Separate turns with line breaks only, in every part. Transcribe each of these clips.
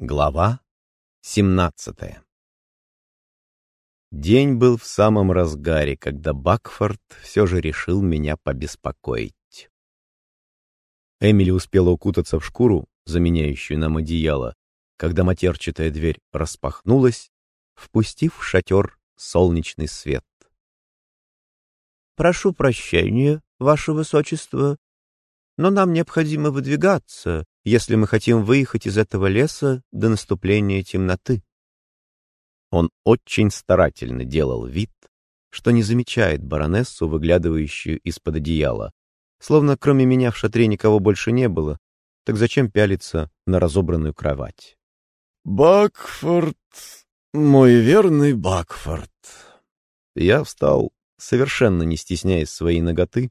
Глава 17 День был в самом разгаре, когда Бакфорд все же решил меня побеспокоить. Эмили успела укутаться в шкуру, заменяющую нам одеяло, когда матерчатая дверь распахнулась, впустив в шатер солнечный свет.
«Прошу прощения, ваше высочество, но нам необходимо выдвигаться, если мы хотим выехать из этого леса до наступления темноты.
Он очень старательно делал вид, что не замечает баронессу, выглядывающую из-под одеяла. Словно кроме меня в шатре никого больше не было, так зачем пялиться на разобранную кровать?
«Бакфорд, мой верный Бакфорд!»
Я встал, совершенно не стесняясь своей ноготы,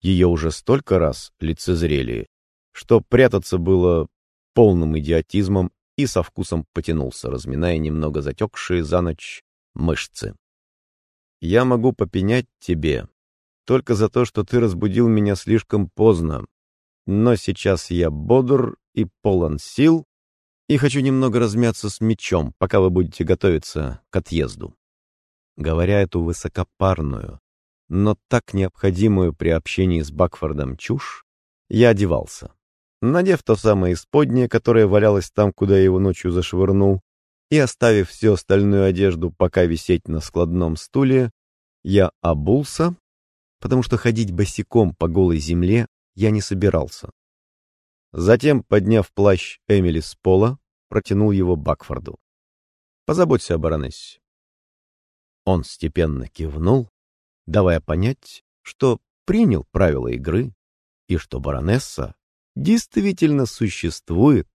ее уже столько раз лицезрели, что прятаться было полным идиотизмом и со вкусом потянулся, разминая немного затекшие за ночь мышцы. «Я могу попенять тебе только за то, что ты разбудил меня слишком поздно, но сейчас я бодр и полон сил и хочу немного размяться с мечом, пока вы будете готовиться к отъезду». Говоря эту высокопарную, но так необходимую при общении с Бакфордом чушь, я одевался. Надев то самое исподнее, которое валялось там, куда его ночью зашвырнул, и оставив всю остальную одежду пока висеть на складном стуле, я обулся, потому что ходить босиком по голой земле я не собирался. Затем, подняв плащ Эмили с пола, протянул его Бакфорду. «Позаботься о баронессе». Он степенно кивнул, давая понять, что принял правила игры и что баронесса действительно существует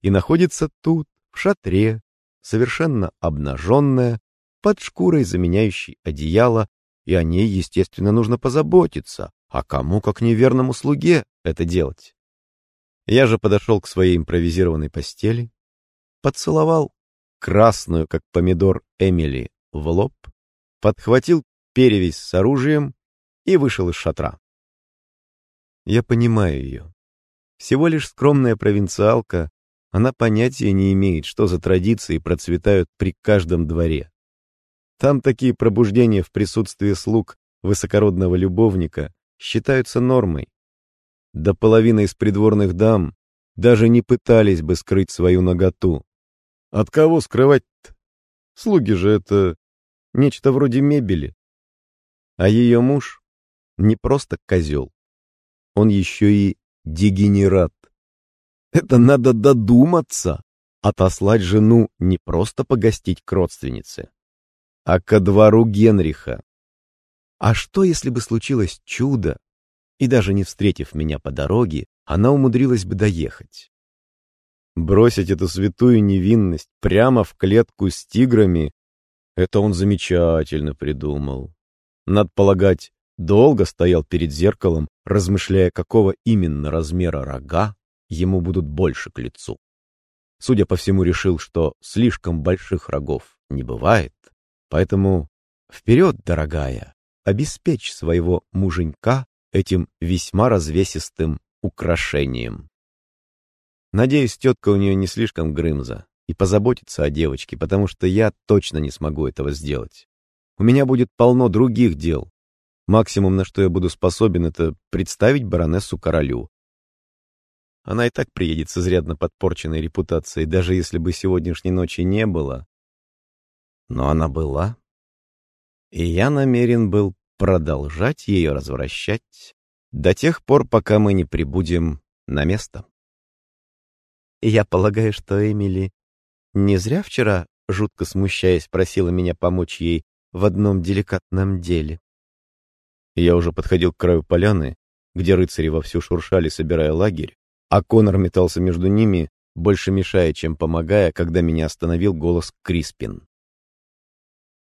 и находится тут, в шатре, совершенно обнаженная, под шкурой, заменяющей одеяло, и о ней, естественно, нужно позаботиться, а кому, как неверному слуге, это делать? Я же подошел к своей импровизированной постели, поцеловал красную, как помидор, Эмили в лоб, подхватил перевязь с оружием и вышел из шатра. Я понимаю ее. Всего лишь скромная провинциалка, она понятия не имеет, что за традиции процветают при каждом дворе. Там такие пробуждения в присутствии слуг высокородного любовника считаются нормой. До половины из придворных дам даже не пытались бы скрыть свою наготу. От кого скрывать-то? Слуги же это нечто вроде мебели. А ее муж не просто козел, он еще и дегенерат. Это надо додуматься, отослать жену не просто погостить к родственнице, а ко двору Генриха. А что, если бы случилось чудо, и даже не встретив меня по дороге, она умудрилась бы доехать? Бросить эту святую невинность прямо в клетку с тиграми — это он замечательно придумал. Надо полагать, долго стоял перед зеркалом, размышляя, какого именно размера рога ему будут больше к лицу. Судя по всему, решил, что слишком больших рогов не бывает, поэтому вперед, дорогая, обеспечь своего муженька этим весьма развесистым украшением. Надеюсь, тетка у нее не слишком грымза и позаботится о девочке, потому что я точно не смогу этого сделать. У меня будет полно других дел. Максимум, на что я буду способен, это представить баронессу королю. Она и так приедет с изрядно подпорченной репутацией, даже если бы сегодняшней ночи не было. Но она была. И я намерен был продолжать ее развращать до тех пор, пока мы не прибудем на место. Я полагаю, что Эмили не зря вчера, жутко смущаясь, просила меня помочь ей в одном деликатном деле. Я уже подходил к краю поляны, где рыцари вовсю шуршали, собирая лагерь, а Конор метался между ними, больше мешая, чем помогая, когда меня остановил голос Криспин.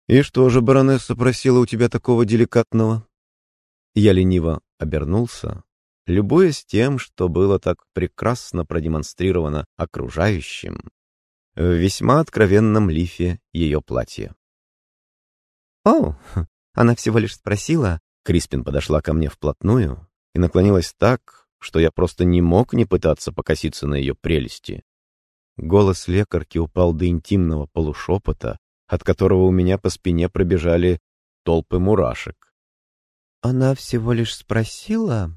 «И что же баронесса просила у тебя такого деликатного?» Я лениво обернулся, любуясь тем, что было так прекрасно продемонстрировано окружающим, в весьма откровенном лифе ее платья.
«О, она всего лишь спросила...»
Криспин подошла ко мне вплотную и наклонилась так, что я просто не мог не пытаться покоситься на ее прелести. Голос лекарки упал до интимного полушепота, от которого у меня по спине пробежали толпы мурашек.
Она всего лишь спросила,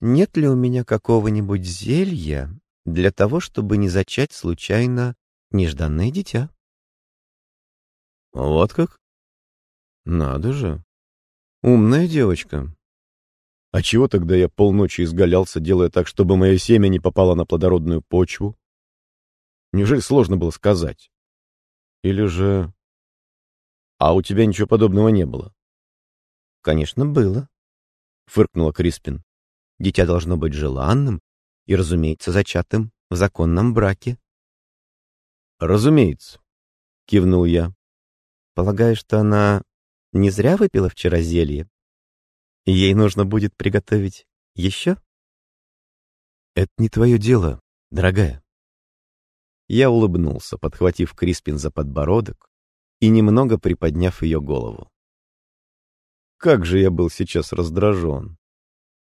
нет ли у меня какого-нибудь зелья для того, чтобы не зачать случайно нежданное дитя.
Вот как? Надо же. Умная девочка. А чего тогда я полночи изгалялся, делая так, чтобы мое семя не попало на плодородную почву? Неужели сложно было сказать? Или же... А у тебя ничего подобного не было?
Конечно, было, — фыркнула Криспин. Дитя должно быть желанным и, разумеется, зачатым в законном браке.
Разумеется, — кивнул я.
Полагаю, что она не зря выпила вчера зелье? Ей нужно будет приготовить еще?
Это не твое дело, дорогая. Я улыбнулся, подхватив Криспин за подбородок и немного приподняв ее голову. Как же я был сейчас раздражен.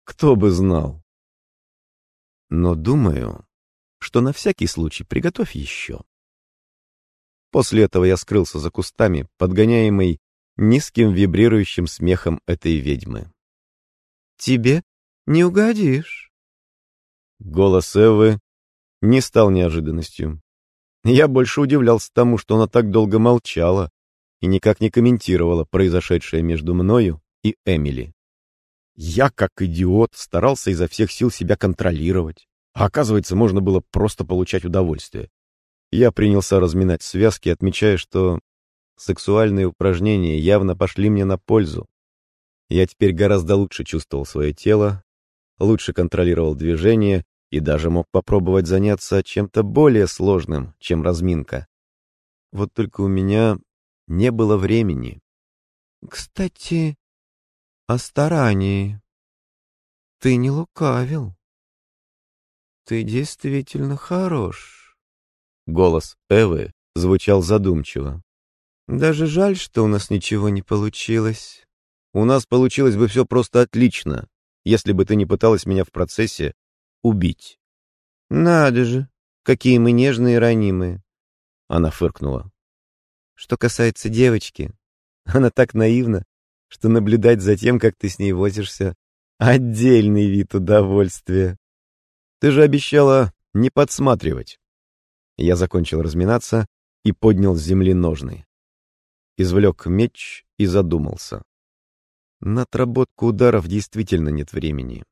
Кто бы знал. Но думаю, что на всякий случай приготовь еще. После этого я скрылся за кустами, подгоняемый низким вибрирующим смехом этой ведьмы.
«Тебе не угодишь».
Голос Эвы не стал неожиданностью. Я больше удивлялся тому, что она так долго молчала и никак не комментировала произошедшее между мною и Эмили. Я, как идиот, старался изо всех сил себя контролировать, а оказывается, можно было просто получать удовольствие. Я принялся разминать связки, отмечая, что сексуальные упражнения явно пошли мне на пользу. Я теперь гораздо лучше чувствовал свое тело, лучше контролировал движение и даже мог попробовать заняться чем-то более сложным, чем разминка. Вот только у меня не было времени.
Кстати, о старании. Ты не лукавил. Ты действительно хорош.
Голос Эвы звучал задумчиво.
Даже жаль, что у нас ничего не получилось.
У нас получилось бы все просто отлично, если бы ты не пыталась меня в процессе убить.
Надо же, какие мы нежные и ранимые.
Она фыркнула.
Что касается девочки, она так наивна, что наблюдать за тем, как ты с ней возишься, отдельный вид удовольствия.
Ты же обещала не подсматривать. Я закончил разминаться и поднял с земли ножны. Извлек меч и задумался. На отработку ударов действительно нет времени.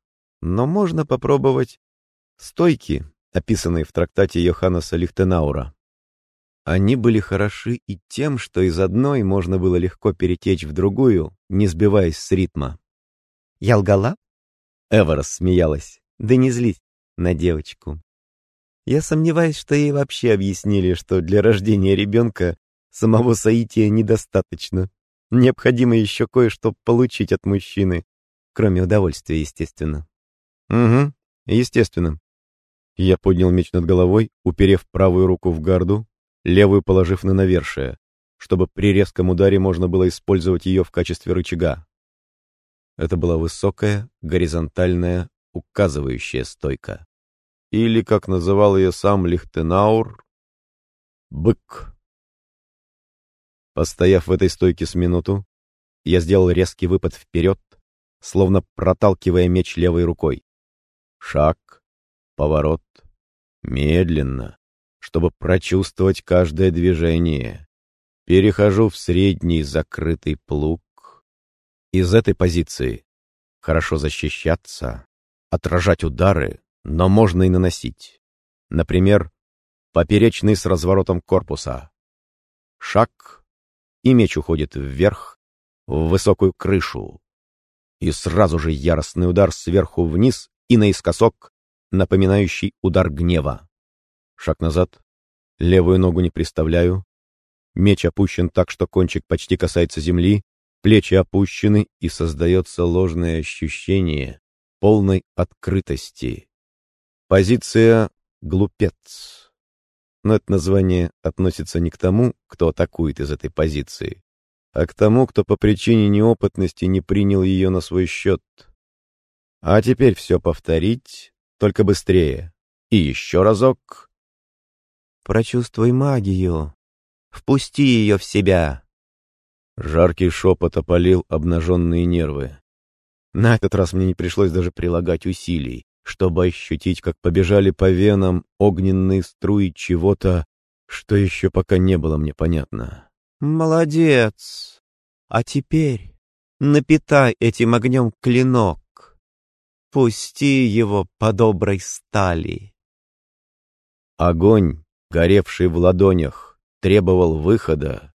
Но можно попробовать стойки, описанные в трактате Йоханнеса Лихтенаура. Они были хороши и тем, что из одной можно было легко перетечь в другую, не сбиваясь с ритма.
«Я лгала?»
Эва рассмеялась.
«Да не злись на девочку. Я сомневаюсь, что ей вообще объяснили, что для рождения ребенка самого соития недостаточно. Необходимо еще кое-что получить от мужчины, кроме удовольствия, естественно».
«Угу, естественно». Я поднял меч над головой, уперев правую руку в гарду, левую положив на навершие, чтобы при резком ударе можно было использовать ее в качестве рычага. Это была высокая, горизонтальная, указывающая стойка. Или, как называл ее сам Лихтенаур, бык. Постояв в этой стойке с минуту, я сделал резкий выпад вперед, словно проталкивая меч левой рукой. Шаг, поворот, медленно, чтобы прочувствовать каждое движение. Перехожу в средний закрытый плуг. Из этой позиции хорошо защищаться, отражать удары, но можно и наносить. Например, поперечный с разворотом корпуса. Шаг, и меч уходит вверх, в высокую крышу. И сразу же яростный удар сверху вниз и наискосок, напоминающий удар гнева. Шаг назад. Левую ногу не приставляю. Меч опущен так, что кончик почти касается земли. Плечи опущены, и создается ложное ощущение полной открытости. Позиция «глупец». Но это название относится не к тому, кто атакует из этой позиции, а к тому, кто по причине неопытности не принял ее на свой счет. А теперь все повторить, только быстрее. И еще разок.
Прочувствуй магию. Впусти ее в себя.
Жаркий шепот опалил обнаженные нервы. На этот раз мне не пришлось даже прилагать усилий, чтобы ощутить, как побежали по венам огненные струи чего-то, что еще пока не было мне понятно.
Молодец. А теперь напитай этим огнем клинок. Пусти его по доброй стали.
Огонь, горевший в ладонях, требовал выхода,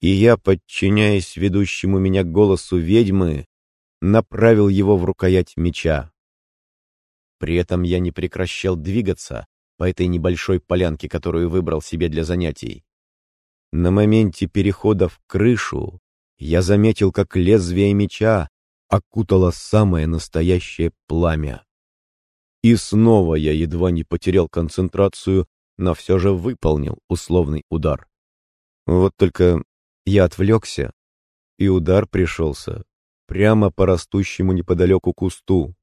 и я, подчиняясь ведущему меня голосу ведьмы, направил его в рукоять меча. При этом я не прекращал двигаться по этой небольшой полянке, которую выбрал себе для занятий. На моменте перехода в крышу я заметил, как лезвие меча окутало самое настоящее пламя. И снова я едва не потерял концентрацию, но все же выполнил условный удар. Вот только я отвлекся, и удар пришелся прямо по растущему неподалеку кусту.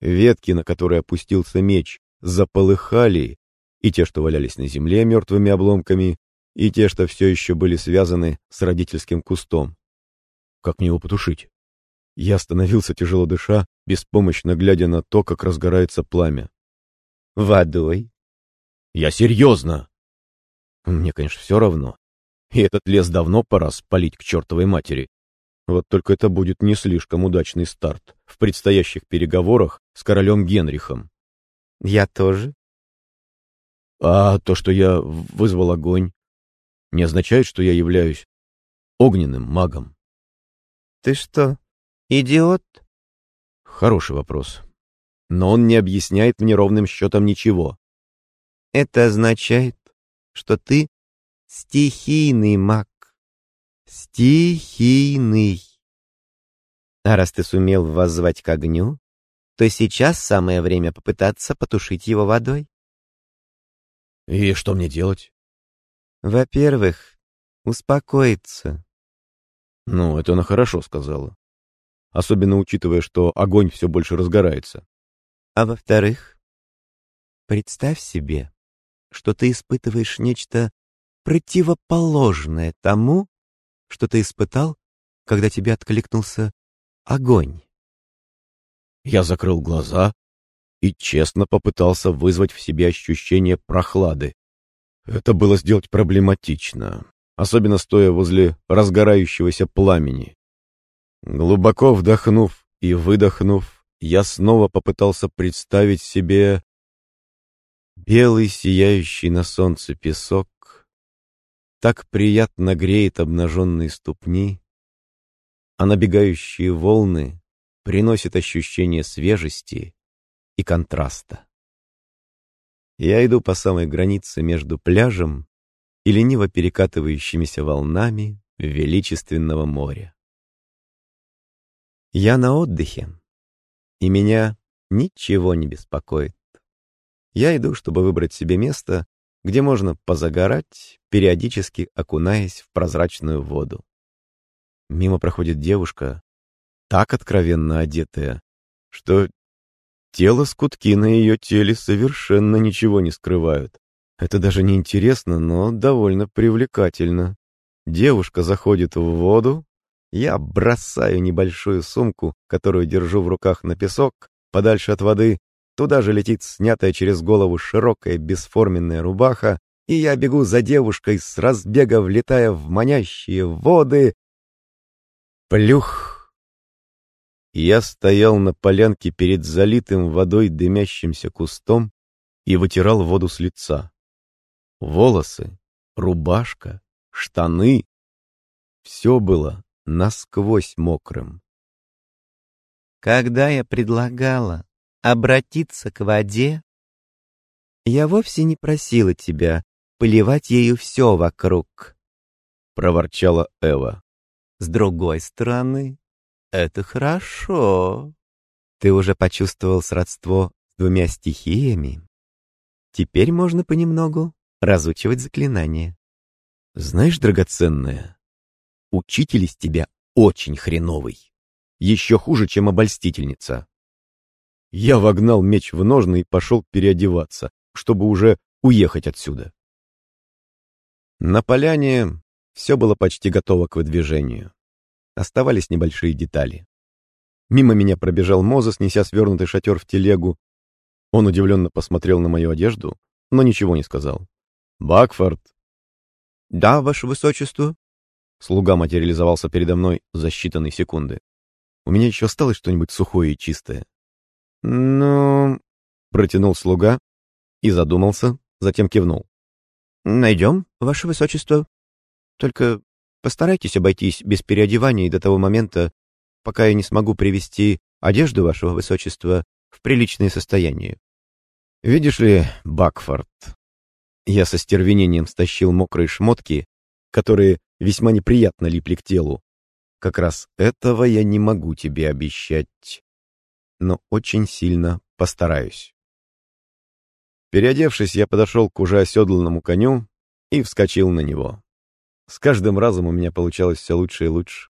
Ветки, на которые опустился меч, заполыхали, и те, что валялись на земле мертвыми обломками, и те, что все еще были связаны с родительским кустом. Как мне его потушить? Я остановился, тяжело дыша, беспомощно глядя на то, как разгорается пламя.
Водой.
Я серьезно. Мне, конечно, все равно. И этот лес давно пора спалить к чертовой матери. Вот только это будет не слишком удачный старт в предстоящих переговорах с королем Генрихом.
Я тоже.
А то, что я вызвал огонь, не означает, что я являюсь огненным магом.
Ты что, идиот?
Хороший вопрос. Но он не объясняет мне ровным счетом ничего.
Это означает, что ты стихийный маг. Стихийный. А раз ты сумел воззвать к огню, то сейчас самое время попытаться потушить его водой.
И что мне делать?
Во-первых, успокоиться.
Ну, это она хорошо сказала. Особенно учитывая, что огонь все больше разгорается.
А во-вторых, представь себе, что ты испытываешь нечто противоположное тому, что ты испытал, когда тебе откликнулся огонь.
Я закрыл глаза и честно попытался вызвать в себе ощущение прохлады. Это было сделать проблематично, особенно стоя возле разгорающегося пламени. Глубоко вдохнув и выдохнув, я снова попытался представить себе белый сияющий на солнце песок, так приятно греет обнаженные ступни, а набегающие волны приносят ощущение свежести и контраста. Я иду по самой границе между пляжем и лениво перекатывающимися волнами величественного моря. Я на отдыхе, и меня ничего не беспокоит. Я иду, чтобы выбрать себе место, где можно позагорать, периодически окунаясь в прозрачную воду. Мимо проходит девушка, так откровенно одетая, что Тело скутки на ее теле совершенно ничего не скрывают. Это даже не интересно, но довольно привлекательно. Девушка заходит в воду, я бросаю небольшую сумку, которую держу в руках на песок, подальше от воды, туда же летит снятая через голову широкая бесформенная рубаха, и я бегу за девушкой с разбега, влетая в манящие воды. Плюх! Я стоял на полянке перед залитым водой дымящимся кустом и вытирал воду с лица. Волосы, рубашка, штаны — все было насквозь мокрым.
Когда я предлагала обратиться к воде, я вовсе не просила тебя поливать ею все вокруг, — проворчала Эва. С другой стороны, это хорошо. Ты уже почувствовал сродство с двумя стихиями. Теперь можно понемногу разучивать заклинания.
Знаешь, драгоценная, учитель из тебя очень хреновый. Еще хуже, чем обольстительница. Я вогнал меч в ножны и пошел переодеваться, чтобы уже уехать отсюда. На поляне все было почти готово к выдвижению. Оставались небольшие детали. Мимо меня пробежал Мозес, неся свернутый шатер в телегу. Он удивленно посмотрел на мою одежду, но ничего не сказал. «Бакфорд!»
«Да, ваше высочество?»
Слуга материализовался передо мной за считанные секунды. У меня еще осталось что-нибудь сухое и чистое. «Ну...» — протянул слуга и задумался, затем кивнул.
«Найдем, ваше высочество. Только постарайтесь обойтись без переодеваний до того момента, пока я не смогу привести одежду вашего высочества в приличное состояние».
«Видишь ли, Бакфорд...» Я со стервенением стащил мокрые шмотки, которые весьма неприятно липли к телу. Как раз этого я не могу тебе обещать, но очень сильно постараюсь. Переодевшись, я подошел к уже оседланному коню и вскочил на него. С каждым разом у меня получалось все лучше и лучше.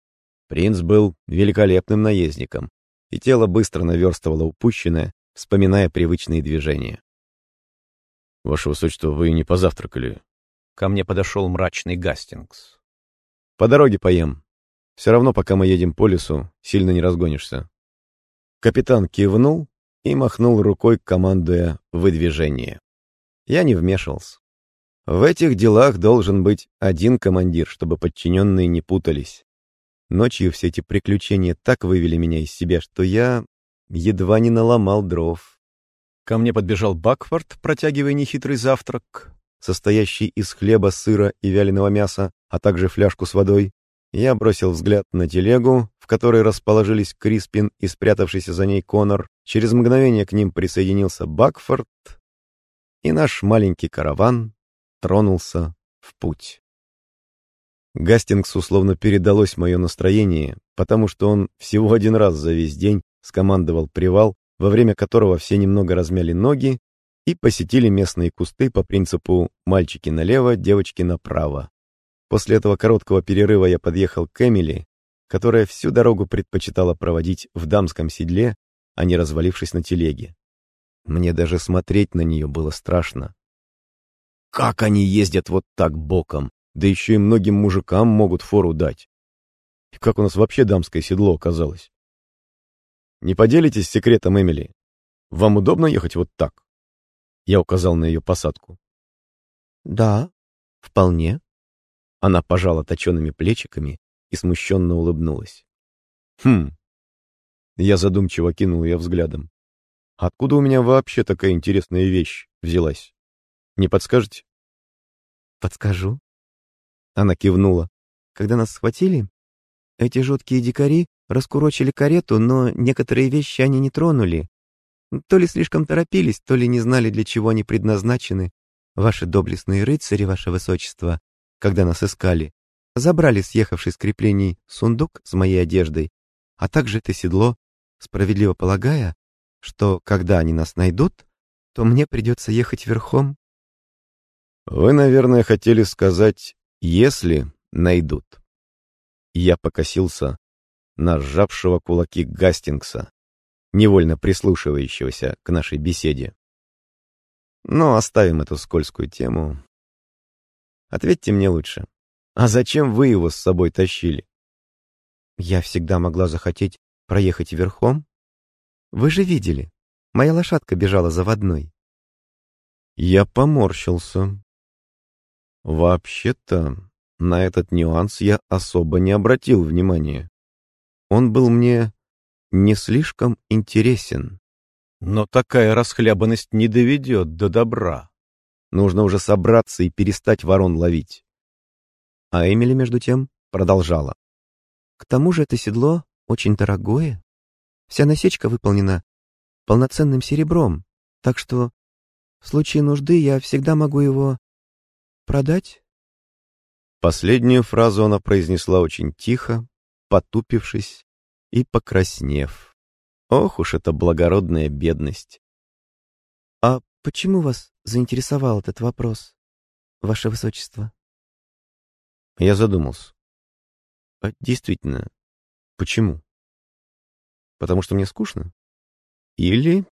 Принц был великолепным наездником, и тело быстро наверстывало упущенное, вспоминая привычные движения. «Ваше высочество, вы не позавтракали?» Ко мне подошел мрачный Гастингс. «По дороге поем. Все равно, пока мы едем по лесу, сильно не разгонишься». Капитан кивнул и махнул рукой, командуя выдвижение. Я не вмешивался. В этих делах должен быть один командир, чтобы подчиненные не путались. Ночью все эти приключения так вывели меня из себя, что я едва не наломал дров. Ко мне подбежал Бакфорд, протягивая нехитрый завтрак, состоящий из хлеба, сыра и вяленого мяса, а также фляжку с водой. Я бросил взгляд на телегу, в которой расположились Криспин и спрятавшийся за ней Конор. Через мгновение к ним присоединился Бакфорд, и наш маленький караван тронулся в путь. Гастингсу словно передалось мое настроение, потому что он всего один раз за весь день скомандовал привал, во время которого все немного размяли ноги и посетили местные кусты по принципу «мальчики налево, девочки направо». После этого короткого перерыва я подъехал к Эмили, которая всю дорогу предпочитала проводить в дамском седле, а не развалившись на телеге. Мне даже смотреть на нее было страшно. Как они ездят вот так боком, да еще и многим мужикам могут фору дать. И как у нас вообще дамское седло оказалось? Не поделитесь секретом, Эмили? Вам удобно ехать вот так? Я указал на ее посадку.
Да, вполне.
Она пожала точеными плечиками и смущенно улыбнулась. Хм. Я задумчиво кинул ее взглядом. Откуда у меня вообще такая интересная вещь взялась? Не подскажете?
Подскажу. Она кивнула. Когда нас схватили, эти жуткие дикари раскурочили карету, но некоторые вещи они не тронули. То ли слишком торопились, то ли не знали, для чего они предназначены. Ваши доблестные рыцари, ваше высочество, когда нас искали, забрали съехавший с креплений сундук с моей одеждой, а также это седло, справедливо полагая, что когда они нас найдут, то мне придется ехать верхом.
Вы, наверное, хотели сказать «если найдут». Я покосился на сжавшего кулаки Гастингса, невольно прислушивающегося к нашей беседе. Но оставим эту скользкую тему. Ответьте мне лучше. А зачем вы его с собой тащили?
Я всегда могла захотеть проехать верхом. Вы же видели, моя лошадка бежала заводной.
Я поморщился. Вообще-то, на этот нюанс я особо не обратил внимания. Он был мне не слишком интересен. Но такая расхлябанность не доведет до добра. Нужно уже собраться и перестать ворон ловить. А Эмили, между тем, продолжала.
К тому же это седло очень дорогое. Вся насечка выполнена полноценным серебром, так что в случае нужды я всегда могу его продать.
Последнюю фразу она произнесла очень тихо, потупившись и покраснев. Ох уж эта благородная бедность.
«А почему вас заинтересовал этот вопрос, ваше высочество?»
Я задумался. А действительно, почему? Потому что мне скучно? Или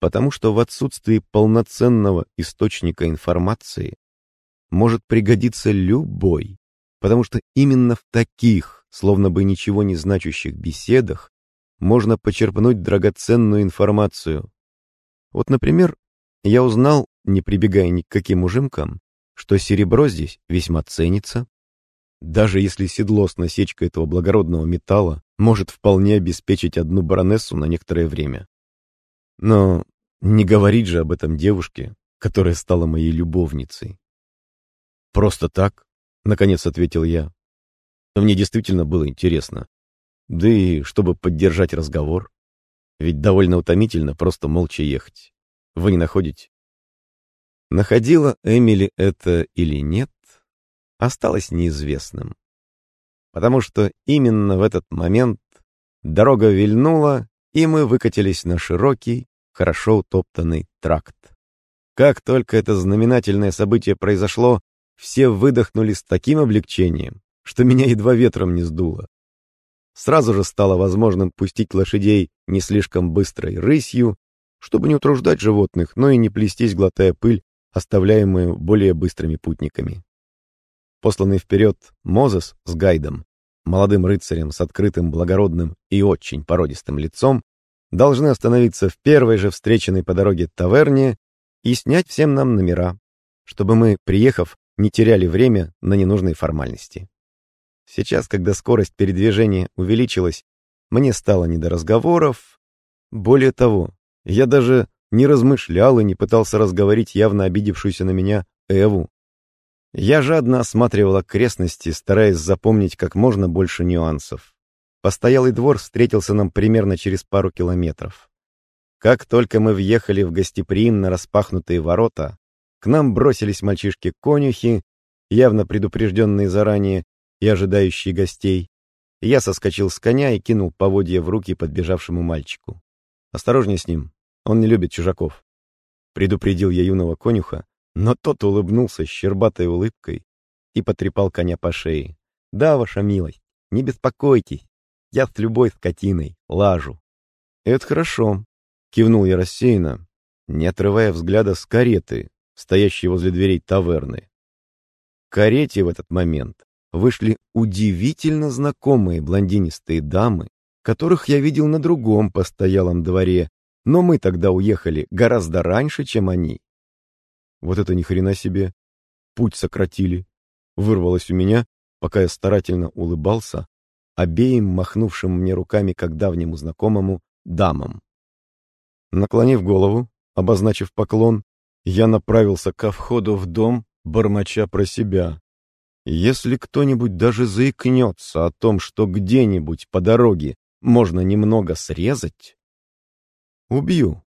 потому что в отсутствии полноценного источника информации может пригодиться любой, потому что именно в таких, словно бы ничего не значащих беседах, можно почерпнуть драгоценную информацию. Вот, например, я узнал, не прибегая ни к каким ужимкам, что серебро здесь весьма ценится. Даже если седло с насечкой этого благородного металла может вполне обеспечить одну баронессу на некоторое время. Но не говорить же об этом девушке, которая стала моей любовницей. «Просто так?» — наконец ответил я. Мне действительно было интересно. Да и чтобы поддержать разговор. Ведь довольно утомительно просто молча ехать. Вы не находите? Находила Эмили это или нет, осталось неизвестным. Потому что именно в этот момент дорога вильнула, и мы выкатились на широкий, хорошо утоптанный тракт. Как только это знаменательное событие произошло, все выдохнули с таким облегчением, что меня едва ветром не сдуло. Сразу же стало возможным пустить лошадей не слишком быстрой рысью, чтобы не утруждать животных, но и не плестись, глотая пыль, оставляемую более быстрыми путниками. Посланный вперед Мозес с гайдом, молодым рыцарем с открытым, благородным и очень породистым лицом, должны остановиться в первой же встреченной по дороге таверне и снять всем нам номера, чтобы мы, приехав, не теряли время на ненужные формальности. Сейчас, когда скорость передвижения увеличилась, мне стало не до разговоров. Более того, я даже не размышлял и не пытался разговорить явно обидевшуюся на меня Эву. Я жадно осматривал окрестности, стараясь запомнить как можно больше нюансов. Постоялый двор встретился нам примерно через пару километров. Как только мы въехали в гостеприимно распахнутые ворота, к нам бросились мальчишки-конюхи, явно предупрежденные заранее, и ожидающий гостей. Я соскочил с коня и кинул поводья в руки подбежавшему мальчику. «Осторожнее с ним, он не любит чужаков». Предупредил я юного конюха, но тот улыбнулся щербатой улыбкой и потрепал коня по шее. «Да, ваша милость, не беспокойтесь, я с любой скотиной лажу». «Это хорошо», — кивнул я рассеянно, не отрывая взгляда с кареты, стоящей возле дверей таверны. К карете в этот момент вышли удивительно знакомые блондинистые дамы, которых я видел на другом постоялом дворе, но мы тогда уехали гораздо раньше, чем они. Вот это ни хрена себе. Путь сократили. Вырвалось у меня, пока я старательно улыбался, обеим махнувшим мне руками как давнему знакомому дамам. Наклонив голову, обозначив поклон, я направился ко входу в дом, бормоча про себя. Если кто-нибудь даже заикнется о том, что где-нибудь по дороге можно немного срезать, убью.